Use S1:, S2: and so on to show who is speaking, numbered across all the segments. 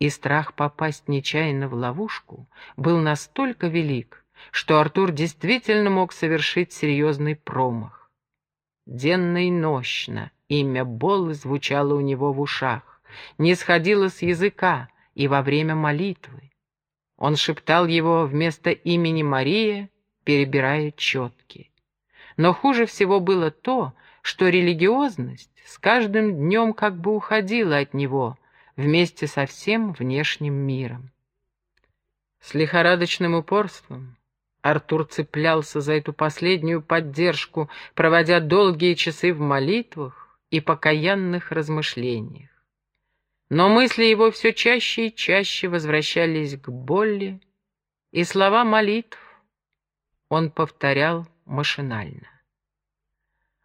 S1: И страх попасть нечаянно в ловушку был настолько велик, что Артур действительно мог совершить серьезный промах. Денно и нощно имя Боллы звучало у него в ушах, не сходило с языка и во время молитвы. Он шептал его вместо имени Мария, перебирая четки. Но хуже всего было то, что религиозность с каждым днем как бы уходила от него вместе со всем внешним миром. С лихорадочным упорством Артур цеплялся за эту последнюю поддержку, проводя долгие часы в молитвах и покаянных размышлениях. Но мысли его все чаще и чаще возвращались к боли, и слова молитв он повторял машинально.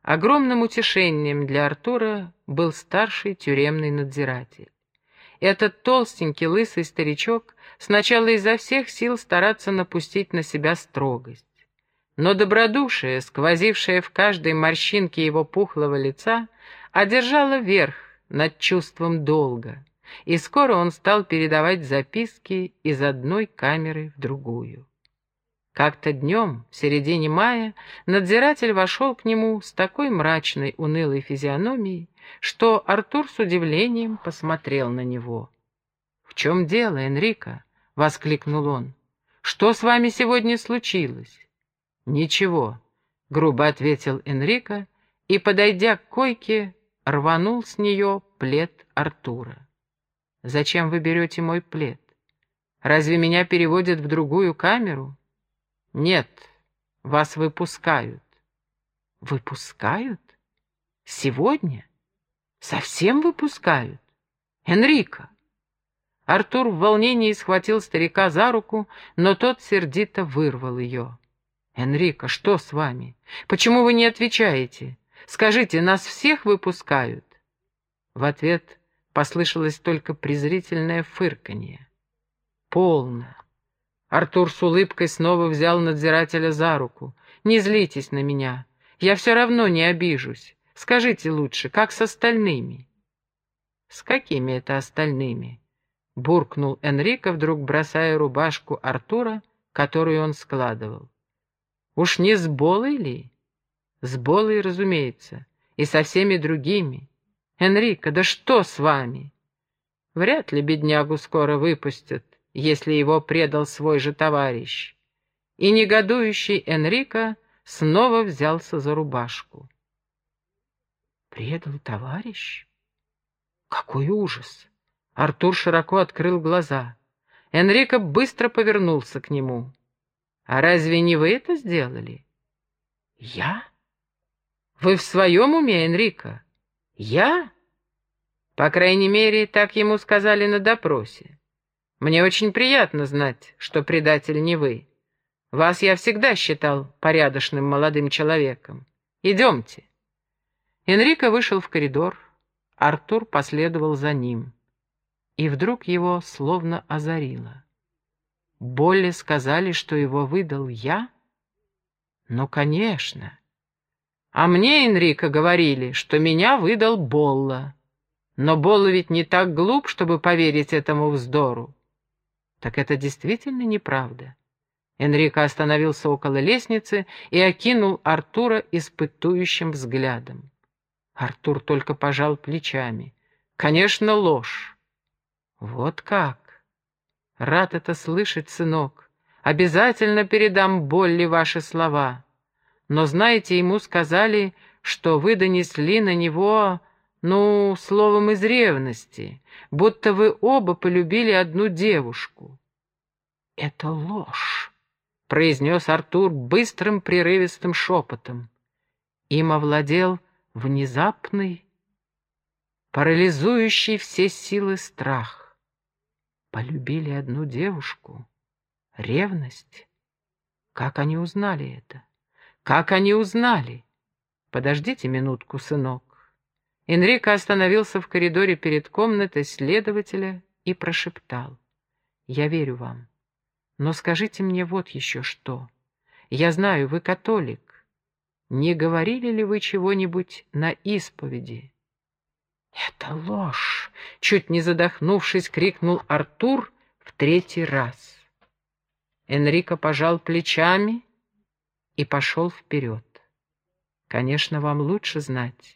S1: Огромным утешением для Артура был старший тюремный надзиратель. Этот толстенький лысый старичок сначала изо всех сил стараться напустить на себя строгость. Но добродушие, сквозившее в каждой морщинке его пухлого лица, одержало верх над чувством долга, и скоро он стал передавать записки из одной камеры в другую. Как-то днем, в середине мая, надзиратель вошел к нему с такой мрачной, унылой физиономией, что Артур с удивлением посмотрел на него. «В чем дело, Энрико?» — воскликнул он. «Что с вами сегодня случилось?» «Ничего», — грубо ответил Энрико и, подойдя к койке, рванул с нее плед Артура. «Зачем вы берете мой плед? Разве меня переводят в другую камеру?» «Нет, вас выпускают». «Выпускают? Сегодня? Совсем выпускают? Энрико!» Артур в волнении схватил старика за руку, но тот сердито вырвал ее. «Энрико, что с вами? Почему вы не отвечаете? Скажите, нас всех выпускают?» В ответ послышалось только презрительное фырканье. «Полно!» Артур с улыбкой снова взял надзирателя за руку. «Не злитесь на меня. Я все равно не обижусь. Скажите лучше, как с остальными?» «С какими это остальными?» — буркнул Энрико, вдруг бросая рубашку Артура, которую он складывал. «Уж не с Болой ли?» «С Болой, разумеется, и со всеми другими. Энрико, да что с вами?» «Вряд ли беднягу скоро выпустят, если его предал свой же товарищ». И негодующий Энрико снова взялся за рубашку. «Предал товарищ? Какой ужас!» Артур широко открыл глаза. Энрико быстро повернулся к нему. «А разве не вы это сделали?» «Я? Вы в своем уме, Энрико? Я?» По крайней мере, так ему сказали на допросе. Мне очень приятно знать, что предатель не вы. Вас я всегда считал порядочным молодым человеком. Идемте. Энрико вышел в коридор. Артур последовал за ним и вдруг его словно озарило. Болли сказали, что его выдал я? Ну, конечно. А мне, Энрико, говорили, что меня выдал Болла. Но Болла ведь не так глуп, чтобы поверить этому вздору. Так это действительно неправда. Энрико остановился около лестницы и окинул Артура испытующим взглядом. Артур только пожал плечами. Конечно, ложь. «Вот как! Рад это слышать, сынок. Обязательно передам Болли ваши слова. Но, знаете, ему сказали, что вы донесли на него, ну, словом, из ревности, будто вы оба полюбили одну девушку». «Это ложь», — произнес Артур быстрым прерывистым шепотом. Им овладел внезапный, парализующий все силы страх полюбили одну девушку. Ревность? Как они узнали это? Как они узнали? Подождите минутку, сынок. Энрико остановился в коридоре перед комнатой следователя и прошептал. «Я верю вам. Но скажите мне вот еще что. Я знаю, вы католик. Не говорили ли вы чего-нибудь на исповеди?» «Это ложь!» — чуть не задохнувшись, крикнул Артур в третий раз. Энрико пожал плечами и пошел вперед. «Конечно, вам лучше знать,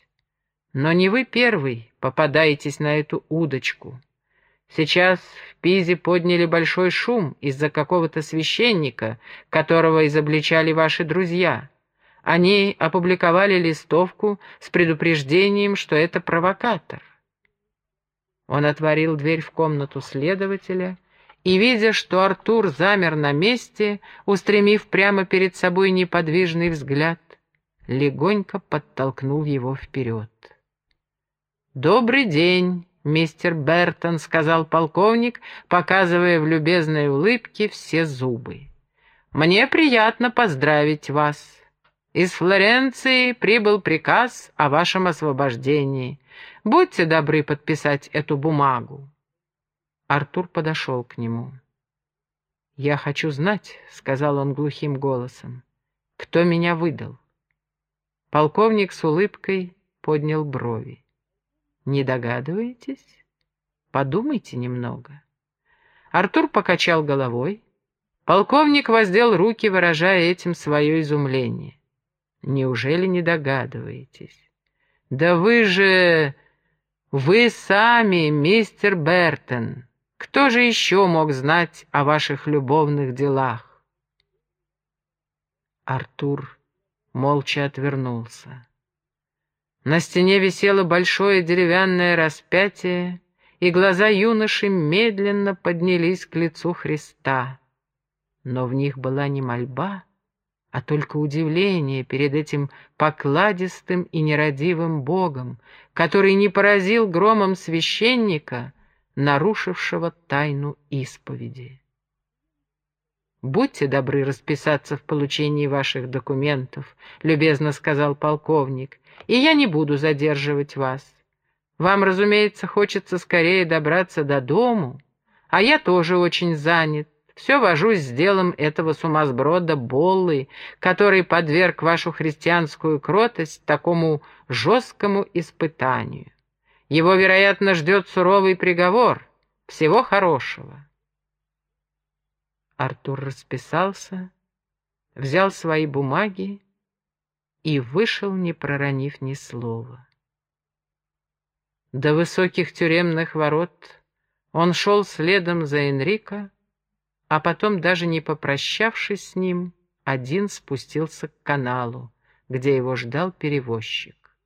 S1: но не вы первый попадаетесь на эту удочку. Сейчас в Пизе подняли большой шум из-за какого-то священника, которого изобличали ваши друзья». Они опубликовали листовку с предупреждением, что это провокатор. Он отворил дверь в комнату следователя и, видя, что Артур замер на месте, устремив прямо перед собой неподвижный взгляд, легонько подтолкнул его вперед. «Добрый день, мистер Бертон», — сказал полковник, показывая в любезной улыбке все зубы. «Мне приятно поздравить вас». Из Флоренции прибыл приказ о вашем освобождении. Будьте добры подписать эту бумагу. Артур подошел к нему. «Я хочу знать», — сказал он глухим голосом, — «кто меня выдал?» Полковник с улыбкой поднял брови. «Не догадываетесь? Подумайте немного». Артур покачал головой. Полковник воздел руки, выражая этим свое изумление. Неужели не догадываетесь? Да вы же... Вы сами, мистер Бертон. Кто же еще мог знать о ваших любовных делах? Артур молча отвернулся. На стене висело большое деревянное распятие, и глаза юноши медленно поднялись к лицу Христа. Но в них была не мольба, а только удивление перед этим покладистым и нерадивым Богом, который не поразил громом священника, нарушившего тайну исповеди. «Будьте добры расписаться в получении ваших документов», — любезно сказал полковник, — «и я не буду задерживать вас. Вам, разумеется, хочется скорее добраться до дому, а я тоже очень занят, все вожусь с делом этого сумасброда Боллы, который подверг вашу христианскую кротость такому жесткому испытанию. Его, вероятно, ждет суровый приговор. Всего хорошего. Артур расписался, взял свои бумаги и вышел, не проронив ни слова. До высоких тюремных ворот он шел следом за Энрико, а потом, даже не попрощавшись с ним, один спустился к каналу, где его ждал перевозчик.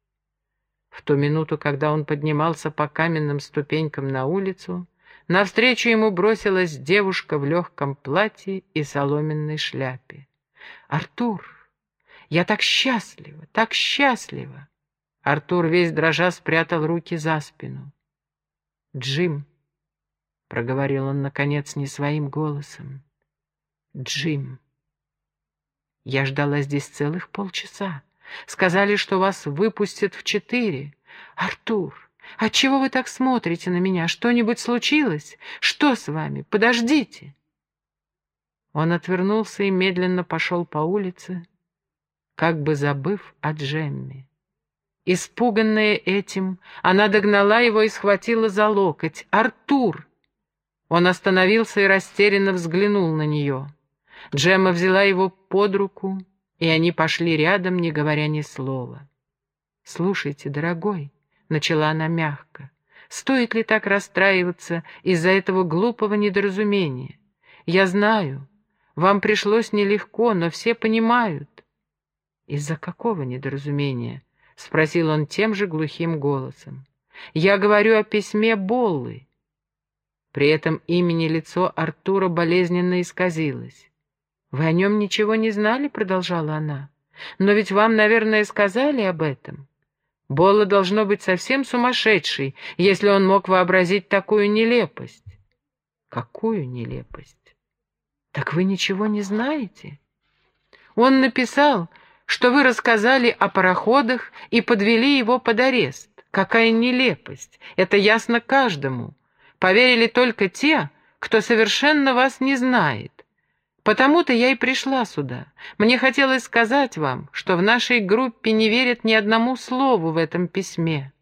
S1: В ту минуту, когда он поднимался по каменным ступенькам на улицу, навстречу ему бросилась девушка в легком платье и соломенной шляпе. «Артур, я так счастлива, так счастлива!» Артур весь дрожа спрятал руки за спину. «Джим!» проговорил он, наконец, не своим голосом. «Джим, я ждала здесь целых полчаса. Сказали, что вас выпустят в четыре. Артур, отчего вы так смотрите на меня? Что-нибудь случилось? Что с вами? Подождите!» Он отвернулся и медленно пошел по улице, как бы забыв о Джемме. Испуганная этим, она догнала его и схватила за локоть. «Артур!» Он остановился и растерянно взглянул на нее. Джемма взяла его под руку, и они пошли рядом, не говоря ни слова. «Слушайте, дорогой», — начала она мягко, — «стоит ли так расстраиваться из-за этого глупого недоразумения? Я знаю, вам пришлось нелегко, но все понимают». «Из-за какого недоразумения?» — спросил он тем же глухим голосом. «Я говорю о письме Боллы. При этом имени лицо Артура болезненно исказилось. «Вы о нем ничего не знали?» — продолжала она. «Но ведь вам, наверное, сказали об этом. Болла должно быть совсем сумасшедший, если он мог вообразить такую нелепость». «Какую нелепость? Так вы ничего не знаете?» «Он написал, что вы рассказали о пароходах и подвели его под арест. Какая нелепость! Это ясно каждому. Поверили только те, кто совершенно вас не знает. Потому-то я и пришла сюда. Мне хотелось сказать вам, что в нашей группе не верят ни одному слову в этом письме.